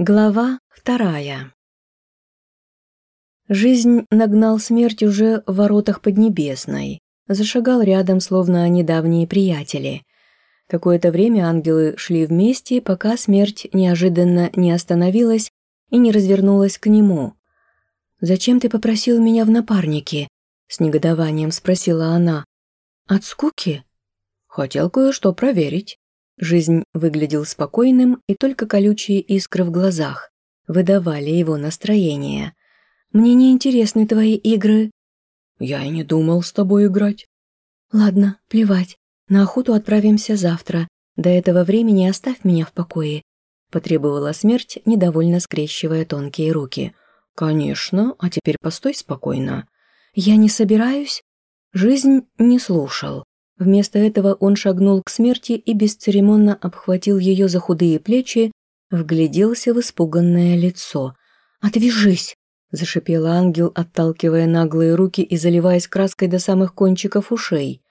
Глава вторая Жизнь нагнал смерть уже в воротах Поднебесной. Зашагал рядом, словно недавние приятели. Какое-то время ангелы шли вместе, пока смерть неожиданно не остановилась и не развернулась к нему. «Зачем ты попросил меня в напарнике?» – с негодованием спросила она. «От скуки?» «Хотел кое-что проверить». Жизнь выглядел спокойным, и только колючие искры в глазах выдавали его настроение. «Мне не интересны твои игры». «Я и не думал с тобой играть». «Ладно, плевать. На охоту отправимся завтра. До этого времени оставь меня в покое», – потребовала смерть, недовольно скрещивая тонкие руки. «Конечно, а теперь постой спокойно». «Я не собираюсь». Жизнь не слушал. Вместо этого он шагнул к смерти и бесцеремонно обхватил ее за худые плечи, вгляделся в испуганное лицо. «Отвяжись!» – зашипел ангел, отталкивая наглые руки и заливаясь краской до самых кончиков ушей.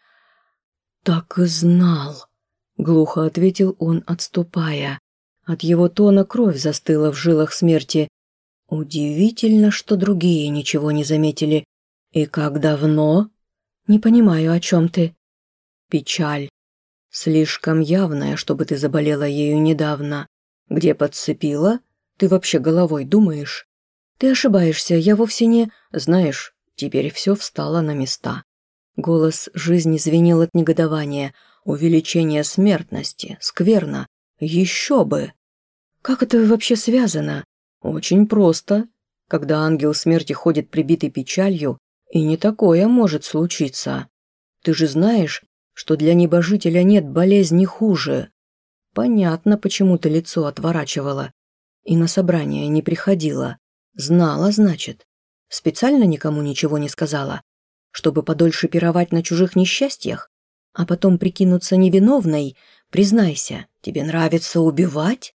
«Так и знал!» – глухо ответил он, отступая. От его тона кровь застыла в жилах смерти. Удивительно, что другие ничего не заметили. И как давно? Не понимаю, о чем ты. Печаль. Слишком явная, чтобы ты заболела ею недавно. Где подцепила? Ты вообще головой думаешь? Ты ошибаешься, я вовсе не... Знаешь, теперь все встало на места. Голос жизни звенел от негодования. Увеличение смертности. Скверно. Еще бы. Как это вообще связано? Очень просто. Когда ангел смерти ходит прибитый печалью, и не такое может случиться. Ты же знаешь, что для небожителя нет болезни хуже. Понятно, почему ты лицо отворачивала. И на собрание не приходила. Знала, значит. Специально никому ничего не сказала. Чтобы подольше пировать на чужих несчастьях? А потом прикинуться невиновной? Признайся, тебе нравится убивать?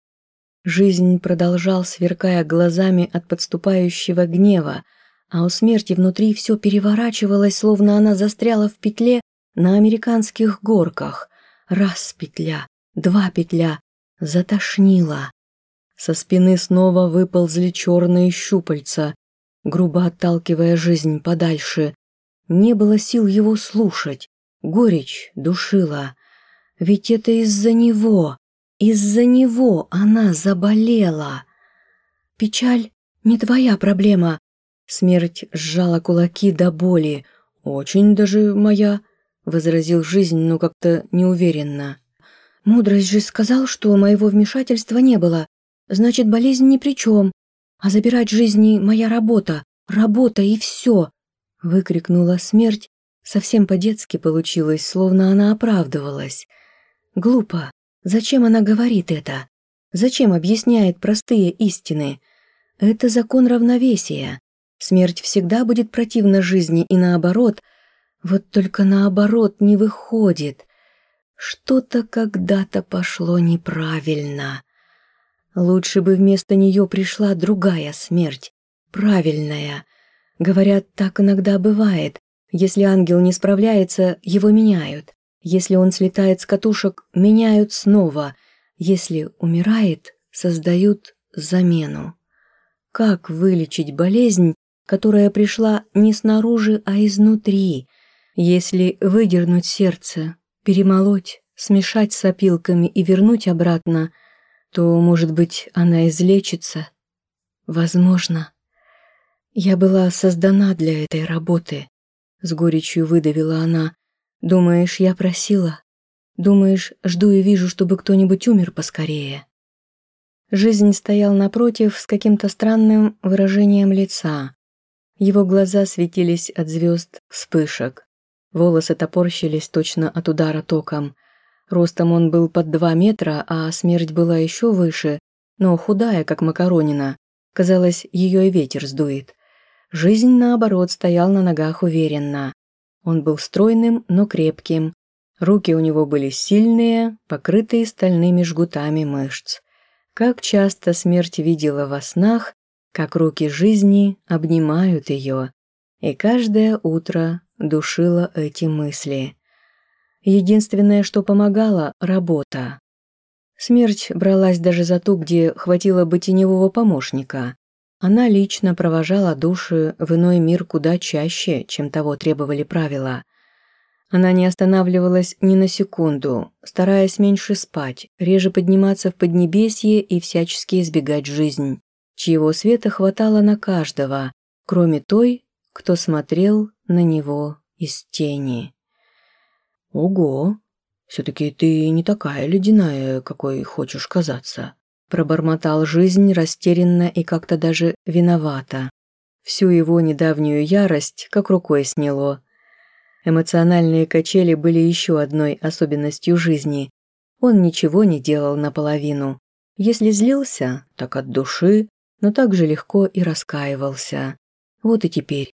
Жизнь продолжал, сверкая глазами от подступающего гнева, а у смерти внутри все переворачивалось, словно она застряла в петле на американских горках. Раз петля, два петля, затошнило. Со спины снова выползли черные щупальца, грубо отталкивая жизнь подальше. Не было сил его слушать, горечь душила. Ведь это из-за него, из-за него она заболела. Печаль не твоя проблема. Смерть сжала кулаки до боли. Очень даже моя. – возразил жизнь, но как-то неуверенно. «Мудрость же сказал, что моего вмешательства не было. Значит, болезнь ни при чем. А забирать жизни – моя работа. Работа и все!» – выкрикнула смерть. Совсем по-детски получилось, словно она оправдывалась. Глупо. Зачем она говорит это? Зачем объясняет простые истины? Это закон равновесия. Смерть всегда будет противна жизни и наоборот – вот только наоборот не выходит. Что-то когда-то пошло неправильно. Лучше бы вместо нее пришла другая смерть, правильная. Говорят, так иногда бывает. Если ангел не справляется, его меняют. Если он слетает с катушек, меняют снова. Если умирает, создают замену. Как вылечить болезнь, которая пришла не снаружи, а изнутри – если выдернуть сердце, перемолоть, смешать с опилками и вернуть обратно, то, может быть, она излечится. Возможно. Я была создана для этой работы, с горечью выдавила она. Думаешь, я просила? Думаешь, жду и вижу, чтобы кто-нибудь умер поскорее? Жизнь стоял напротив с каким-то странным выражением лица. Его глаза светились от звезд вспышек. Волосы топорщились точно от удара током. Ростом он был под два метра, а смерть была еще выше, но худая, как макаронина. Казалось, ее и ветер сдует. Жизнь, наоборот, стоял на ногах уверенно. Он был стройным, но крепким. Руки у него были сильные, покрытые стальными жгутами мышц. Как часто смерть видела во снах, как руки жизни обнимают ее. И каждое утро душила эти мысли. Единственное, что помогало – работа. Смерть бралась даже за ту, где хватило бы теневого помощника. Она лично провожала души в иной мир куда чаще, чем того требовали правила. Она не останавливалась ни на секунду, стараясь меньше спать, реже подниматься в Поднебесье и всячески избегать жизнь, чьего света хватало на каждого, кроме той, кто смотрел на него из тени. «Ого! Все-таки ты не такая ледяная, какой хочешь казаться», Пробормотал жизнь растерянно и как-то даже виновато. Всю его недавнюю ярость как рукой сняло. Эмоциональные качели были еще одной особенностью жизни. Он ничего не делал наполовину. Если злился, так от души, но так же легко и раскаивался. Вот и теперь.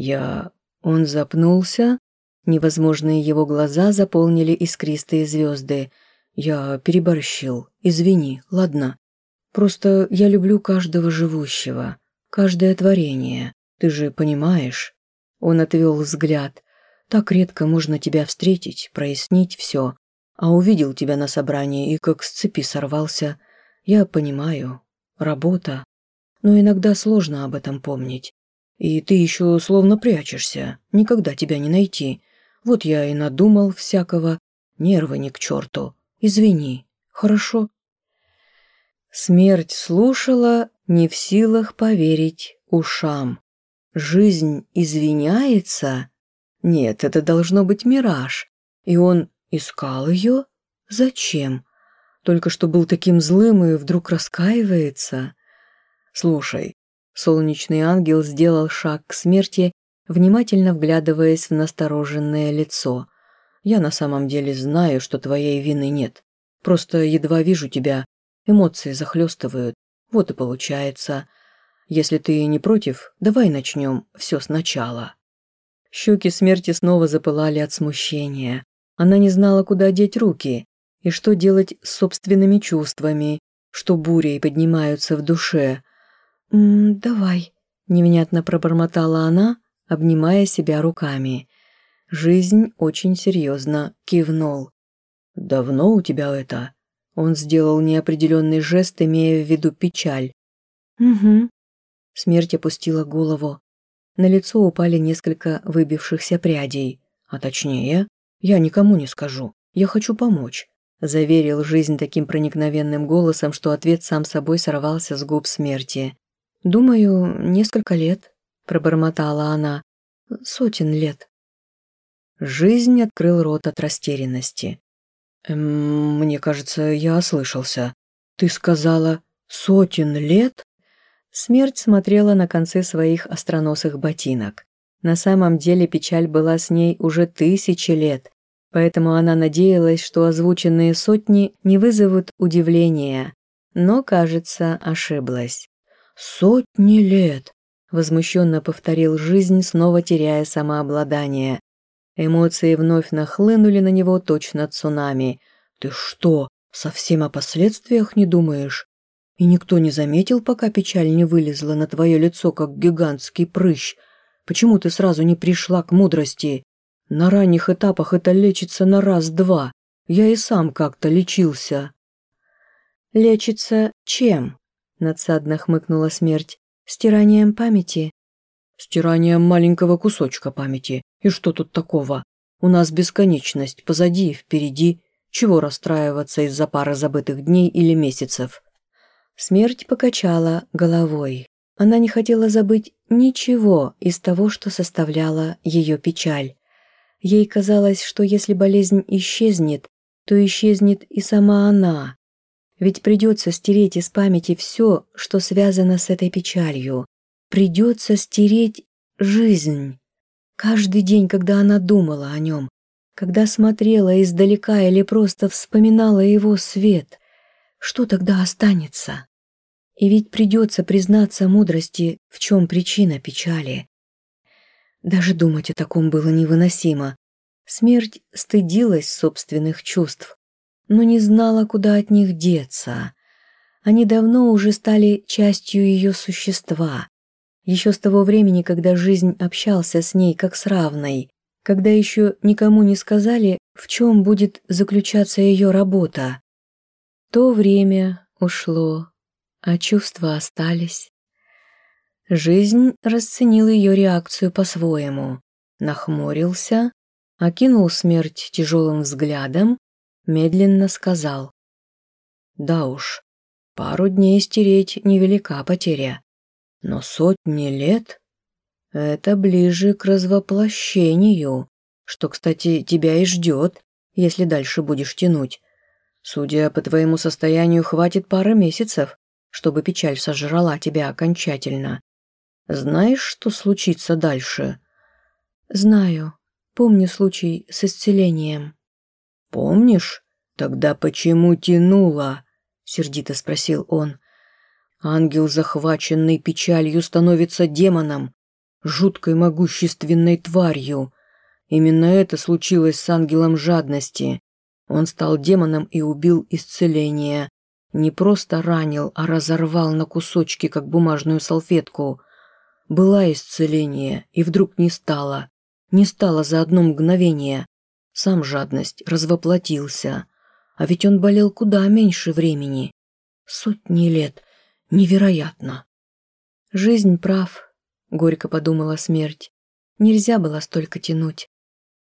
Я... Он запнулся. Невозможные его глаза заполнили искристые звезды – я переборщил. Извини, ладно. Просто я люблю каждого живущего, каждое творение. Ты же понимаешь?» Он отвел взгляд. «Так редко можно тебя встретить, прояснить все. А увидел тебя на собрании и как с цепи сорвался. Я понимаю. Работа. Но иногда сложно об этом помнить. И ты еще словно прячешься. Никогда тебя не найти. Вот я и надумал всякого. Нервы ни к черту. Извини, хорошо?» Смерть слушала, не в силах поверить ушам. Жизнь извиняется? Нет, это должно быть мираж. И он искал ее? Зачем? Только что был таким злым и вдруг раскаивается? Слушай, солнечный ангел сделал шаг к смерти, внимательно вглядываясь в настороженное лицо – я на самом деле знаю, что твоей вины нет. Просто едва вижу тебя, эмоции захлестывают. Вот и получается. Если ты не против, давай начнем все сначала». Щеки смерти снова запылали от смущения. Она не знала, куда деть руки и что делать с собственными чувствами, что бурей поднимаются в душе. «М «Давай», – невнятно пробормотала она, обнимая себя руками. Жизнь очень серьезно кивнул. «Давно у тебя это?» Он сделал неопределенный жест, имея в виду печаль. «Угу». Смерть опустила голову. На лицо упали несколько выбившихся прядей. А точнее, я никому не скажу. Я хочу помочь. Заверил жизнь таким проникновенным голосом, что ответ сам собой сорвался с губ смерти. «Думаю, несколько лет», – пробормотала она. «Сотен лет». Жизнь открыл рот от растерянности. «Эм, «Мне кажется, я ослышался. Ты сказала сотен лет?» Смерть смотрела на концы своих остроносых ботинок. На самом деле печаль была с ней уже тысячи лет, поэтому она надеялась, что озвученные сотни не вызовут удивления. Но, кажется, ошиблась. «Сотни лет!» – возмущенно повторил жизнь, снова теряя самообладание. Эмоции вновь нахлынули на него точно цунами. «Ты что, совсем о последствиях не думаешь? И никто не заметил, пока печаль не вылезла на твое лицо, как гигантский прыщ? Почему ты сразу не пришла к мудрости? На ранних этапах это лечится на раз-два. Я и сам как-то лечился». «Лечится чем?» – надсадно хмыкнула смерть. «Стиранием памяти?» «Стиранием маленького кусочка памяти. И что тут такого? У нас бесконечность позади и впереди. Чего расстраиваться из-за пары забытых дней или месяцев? Смерть покачала головой. Она не хотела забыть ничего из того, что составляло ее печаль. Ей казалось, что если болезнь исчезнет, то исчезнет и сама она. Ведь придется стереть из памяти все, что связано с этой печалью. Придется стереть жизнь. Каждый день, когда она думала о нем, когда смотрела издалека или просто вспоминала его свет, что тогда останется? И ведь придется признаться мудрости, в чем причина печали. Даже думать о таком было невыносимо. Смерть стыдилась собственных чувств, но не знала, куда от них деться. Они давно уже стали частью ее существа, еще с того времени, когда жизнь общался с ней как с равной, когда еще никому не сказали, в чем будет заключаться ее работа. То время ушло, а чувства остались. Жизнь расценила ее реакцию по-своему, нахмурился, окинул смерть тяжелым взглядом, медленно сказал. «Да уж, пару дней стереть невелика потеря, но сотни лет — это ближе к развоплощению, что, кстати, тебя и ждет, если дальше будешь тянуть. Судя по твоему состоянию, хватит пары месяцев, чтобы печаль сожрала тебя окончательно. Знаешь, что случится дальше?» «Знаю. Помню случай с исцелением». «Помнишь? Тогда почему тянула?» — сердито спросил он. «Ангел, захваченный печалью, становится демоном, жуткой могущественной тварью. Именно это случилось с ангелом жадности. Он стал демоном и убил исцеление. Не просто ранил, а разорвал на кусочки, как бумажную салфетку. Была исцеление, и вдруг не стало. Не стало за одно мгновение. Сам жадность развоплотился. А ведь он болел куда меньше времени. Сотни лет. Невероятно. Жизнь прав, горько подумала смерть. Нельзя было столько тянуть.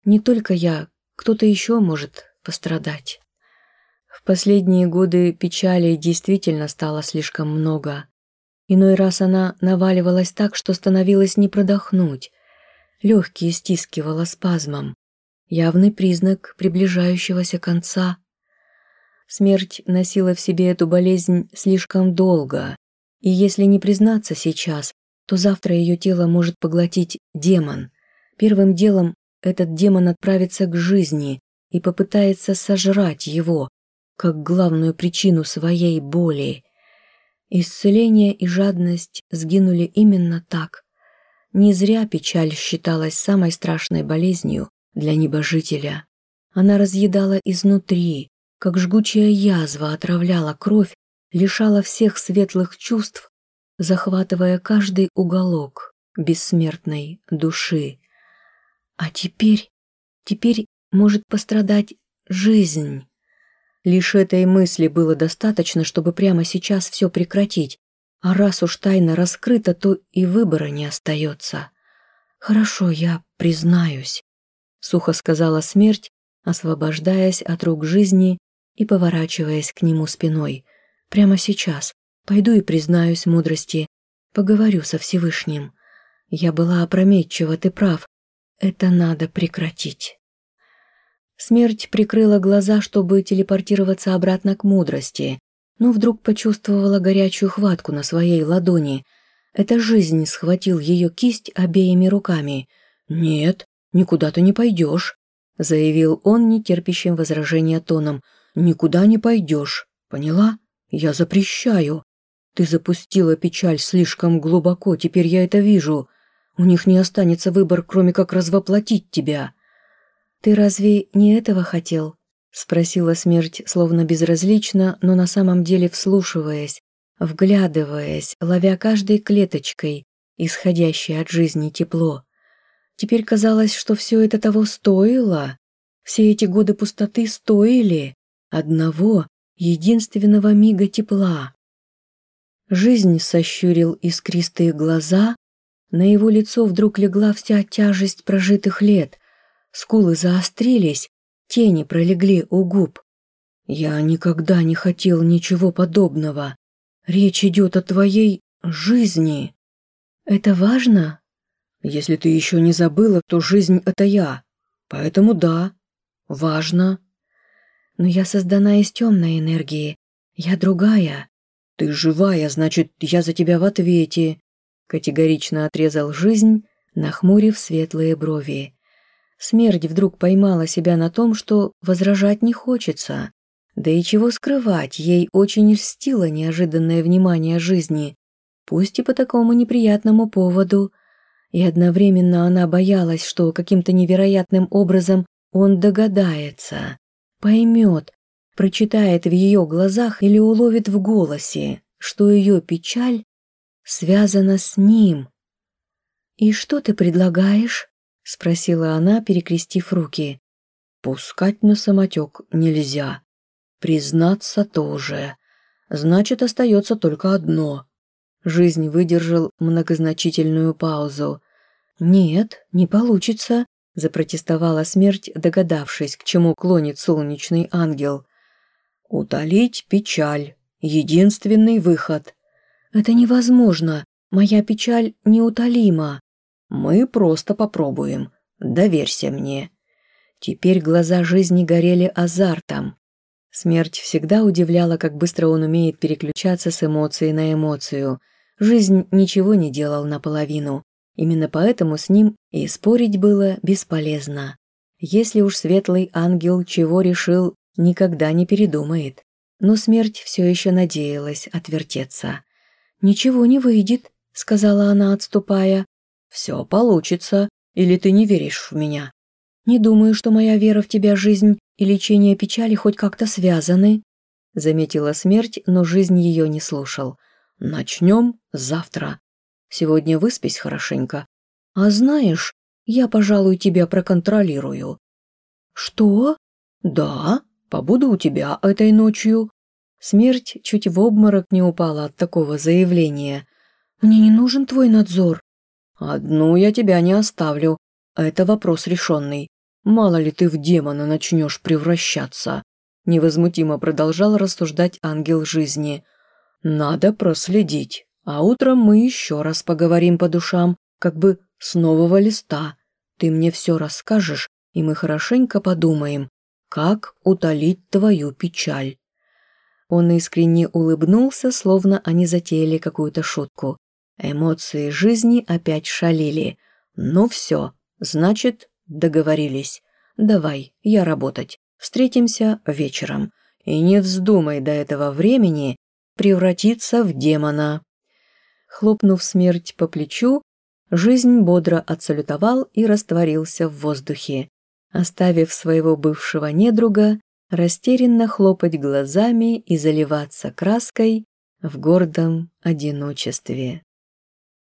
Не только я, кто-то еще может пострадать. В последние годы печали действительно стало слишком много. Иной раз она наваливалась так, что становилось не продохнуть. Легкие стискивала спазмом. Явный признак приближающегося конца. Смерть носила в себе эту болезнь слишком долго, и если не признаться сейчас, то завтра ее тело может поглотить демон. Первым делом этот демон отправится к жизни и попытается сожрать его, как главную причину своей боли. Исцеление и жадность сгинули именно так. Не зря печаль считалась самой страшной болезнью для небожителя. Она разъедала изнутри, как жгучая язва отравляла кровь, лишала всех светлых чувств, захватывая каждый уголок бессмертной души. А теперь, теперь может пострадать жизнь. Лишь этой мысли было достаточно, чтобы прямо сейчас все прекратить. А раз уж тайна раскрыта, то и выбора не остается. «Хорошо, я признаюсь», — сухо сказала смерть, освобождаясь от рук жизни и поворачиваясь к нему спиной. «Прямо сейчас. Пойду и признаюсь мудрости. Поговорю со Всевышним. Я была опрометчива, ты прав. Это надо прекратить». Смерть прикрыла глаза, чтобы телепортироваться обратно к мудрости, но вдруг почувствовала горячую хватку на своей ладони. Эта жизнь схватил ее кисть обеими руками. «Нет, никуда ты не пойдешь», — заявил он нетерпящим возражения тоном. «Никуда не пойдешь. Поняла? Я запрещаю. Ты запустила печаль слишком глубоко, теперь я это вижу. У них не останется выбор, кроме как развоплотить тебя». «Ты разве не этого хотел?» — спросила смерть, словно безразлично, но на самом деле вслушиваясь, вглядываясь, ловя каждой клеточкой, исходящее от жизни тепло. Теперь казалось, что все это того стоило. Все эти годы пустоты стоили одного, единственного мига тепла. Жизнь сощурил искристые глаза, на его лицо вдруг легла вся тяжесть прожитых лет, скулы заострились, тени пролегли у губ. «Я никогда не хотел ничего подобного. Речь идет о твоей жизни». «Это важно?» «Если ты еще не забыла, то жизнь — это я. Поэтому да, важно». «Но я создана из темной энергии. Я другая». «Ты живая, значит, я за тебя в ответе», — категорично отрезал жизнь, нахмурив светлые брови. Смерть вдруг поймала себя на том, что возражать не хочется. Да и чего скрывать, ей очень льстило неожиданное внимание жизни, пусть и по такому неприятному поводу. И одновременно она боялась, что каким-то невероятным образом он догадается, поймет, прочитает в ее глазах или уловит в голосе, что ее печаль связана с ним. «И что ты предлагаешь?» — спросила она, перекрестив руки. «Пускать на самотек нельзя. Признаться тоже. Значит, остается только одно. Жизнь выдержал многозначительную паузу. «Нет, не получится», – запротестовала смерть, догадавшись, к чему клонит солнечный ангел. «Утолить печаль. Единственный выход». «Это невозможно. Моя печаль неутолима». «Мы просто попробуем. Доверься мне». Теперь глаза жизни горели азартом. Смерть всегда удивляла, как быстро он умеет переключаться с эмоции на эмоцию. Жизнь ничего не делал наполовину. Именно поэтому с ним и спорить было бесполезно. Если уж светлый ангел чего решил, никогда не передумает. Но смерть все еще надеялась отвертеться. «Ничего не выйдет», — сказала она, отступая. «Все получится, или ты не веришь в меня?» «Не думаю, что моя вера в тебя, жизнь и лечение печали хоть как-то связаны», заметила смерть, но жизнь ее не слушал. «Начнем завтра. Сегодня выспись хорошенько. А знаешь, я, пожалуй, тебя проконтролирую». «Что?» «Да, побуду у тебя этой ночью». Смерть чуть в обморок не упала от такого заявления. «Мне не нужен твой надзор». «Одну я тебя не оставлю. Это вопрос решенный. Мало ли ты в демона начнешь превращаться. Невозмутимо продолжал рассуждать ангел жизни. Надо проследить. А утром мы еще раз поговорим по душам, как бы с нового листа. Ты мне все расскажешь, и мы хорошенько подумаем, как утолить твою печаль. Он искренне улыбнулся, словно они затеяли какую-то шутку. Эмоции жизни опять шалили. Ну все, значит, Договорились. Давай, я работать. Встретимся вечером. И не вздумай до этого времени превратиться в демона. Хлопнув смерть по плечу, жизнь бодро отсалютовал и растворился в воздухе, оставив своего бывшего недруга растерянно хлопать глазами и заливаться краской в гордом одиночестве.